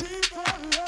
People.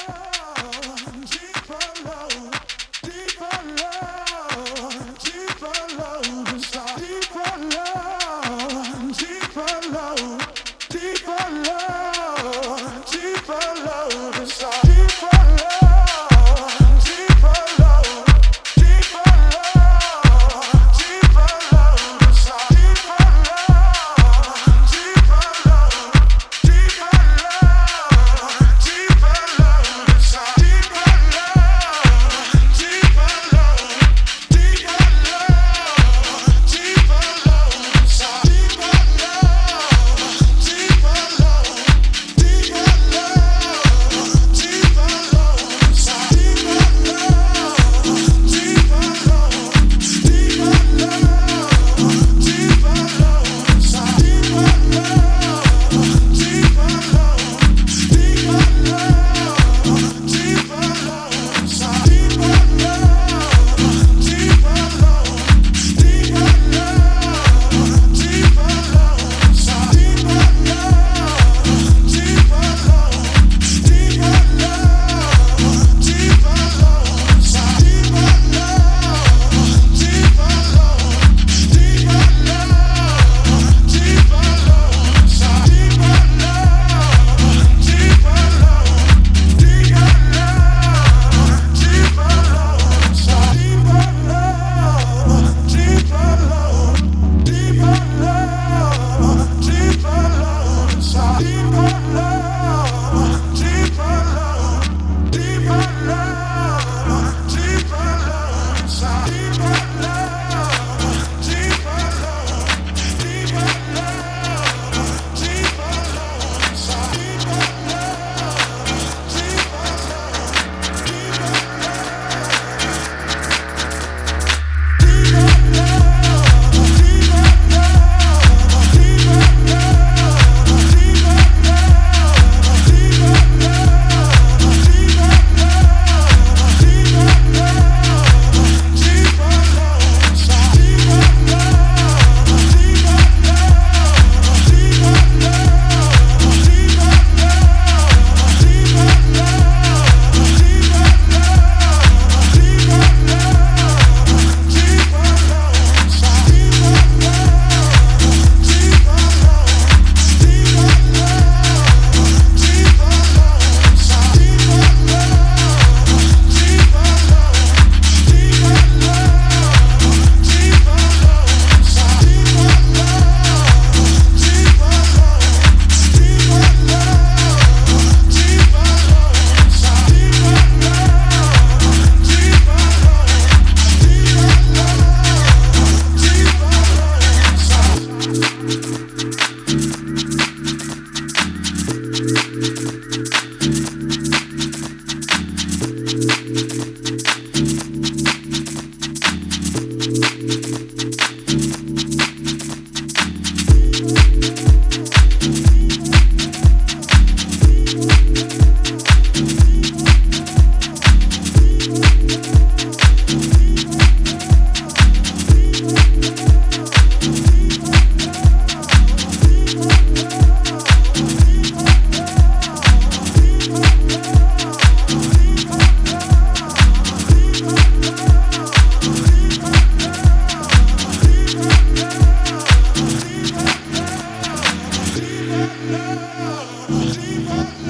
Love.